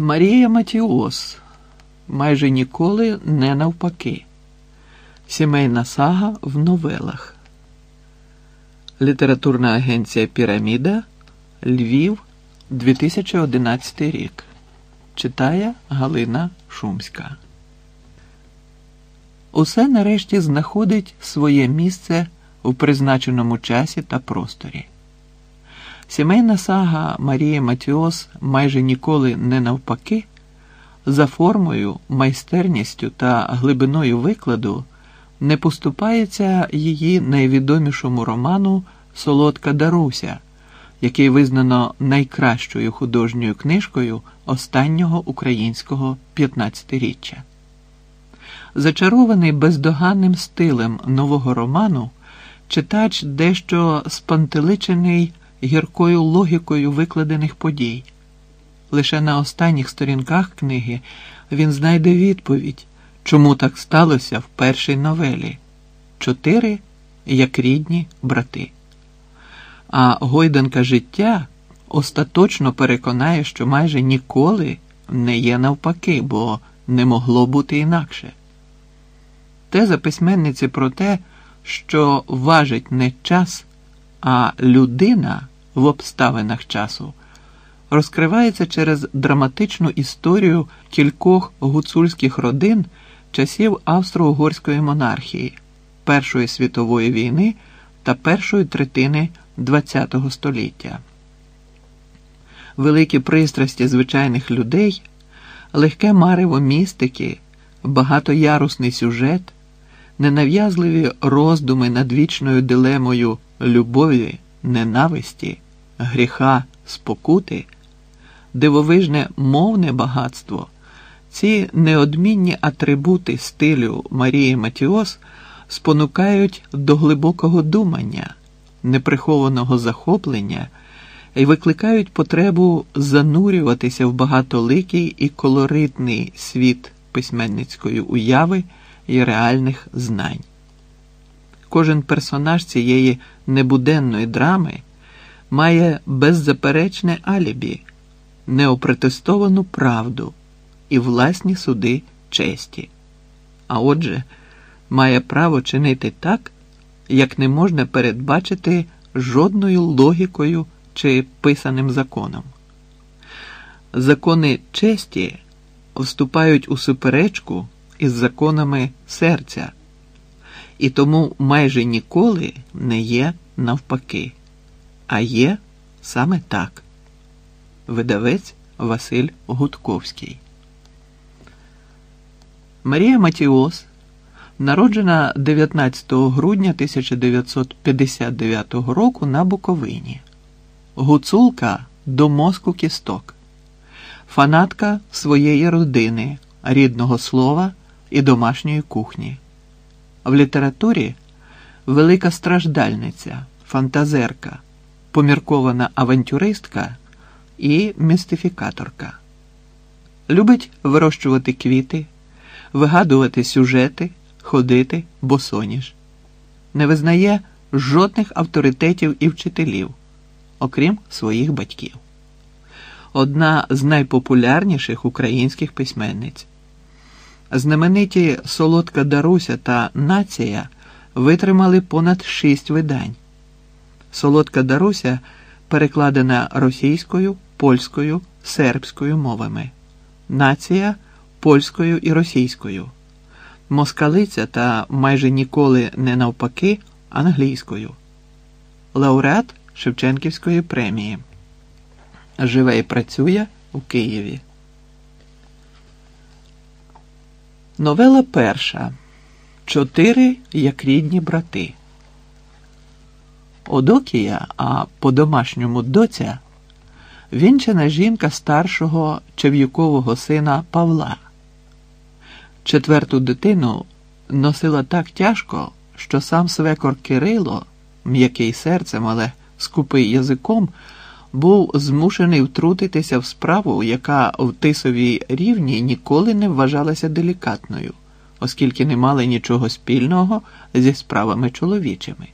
Марія Матіос майже ніколи не навпаки. Сімейна сага в новелах. Літературна агенція Піраміда Львів 2011 рік. Читає Галина Шумська. Усе нарешті знаходить своє місце у призначеному часі та просторі. Сімейна сага Марії Матіос майже ніколи не навпаки, за формою, майстерністю та глибиною викладу не поступається її найвідомішому роману Солодка Даруся, який визнано найкращою художньою книжкою останнього українського 15-річчя. Зачарований бездоганним стилем нового роману, читач дещо спантеличений гіркою логікою викладених подій. Лише на останніх сторінках книги він знайде відповідь, чому так сталося в першій новелі чотири як рідні брати. А гойданка життя остаточно переконає, що майже ніколи не є навпаки, бо не могло бути інакше. Теза письменниці про те, що важить не час, а людина в обставинах часу, розкривається через драматичну історію кількох гуцульських родин часів Австро-Угорської монархії, Першої світової війни та першої третини ХХ століття. Великі пристрасті звичайних людей, легке марево містики, багатоярусний сюжет, ненав'язливі роздуми над вічною дилемою любові, ненависті, гріха, спокути, дивовижне мовне багатство. Ці неодмінні атрибути стилю Марії Матіос спонукають до глибокого думання, неприхованого захоплення і викликають потребу занурюватися в багатоликий і колоритний світ письменницької уяви і реальних знань. Кожен персонаж цієї небуденної драми має беззаперечне алібі, неопротестовану правду і власні суди честі, а отже, має право чинити так, як не можна передбачити жодною логікою чи писаним законом. Закони честі вступають у суперечку із законами серця, і тому майже ніколи не є навпаки, а є саме так. Видавець Василь Гудковський. Марія Матіос, народжена 19 грудня 1959 року на Буковині, гуцулка до мозку кісток, фанатка своєї родини, рідного слова і домашньої кухні. В літературі велика страждальниця, фантазерка, поміркована авантюристка і містифікаторка. Любить вирощувати квіти вигадувати сюжети, ходити босоніж. Не визнає жодних авторитетів і вчителів, окрім своїх батьків. Одна з найпопулярніших українських письменниць. Знамениті Солодка Даруся та Нація витримали понад шість видань. Солодка Даруся перекладена російською, польською, сербською мовами. Нація польською і російською, москалиця та майже ніколи не навпаки англійською, лауреат Шевченківської премії. Живе і працює у Києві. Новела перша. Чотири як рідні брати. Одокія, а по-домашньому доця, вінчана жінка старшого чев'юкового сина Павла. Четверту дитину носила так тяжко, що сам свекор Кирило, м'який серцем, але скупий язиком, був змушений втрутитися в справу, яка в тисовій рівні ніколи не вважалася делікатною, оскільки не мали нічого спільного зі справами чоловічими.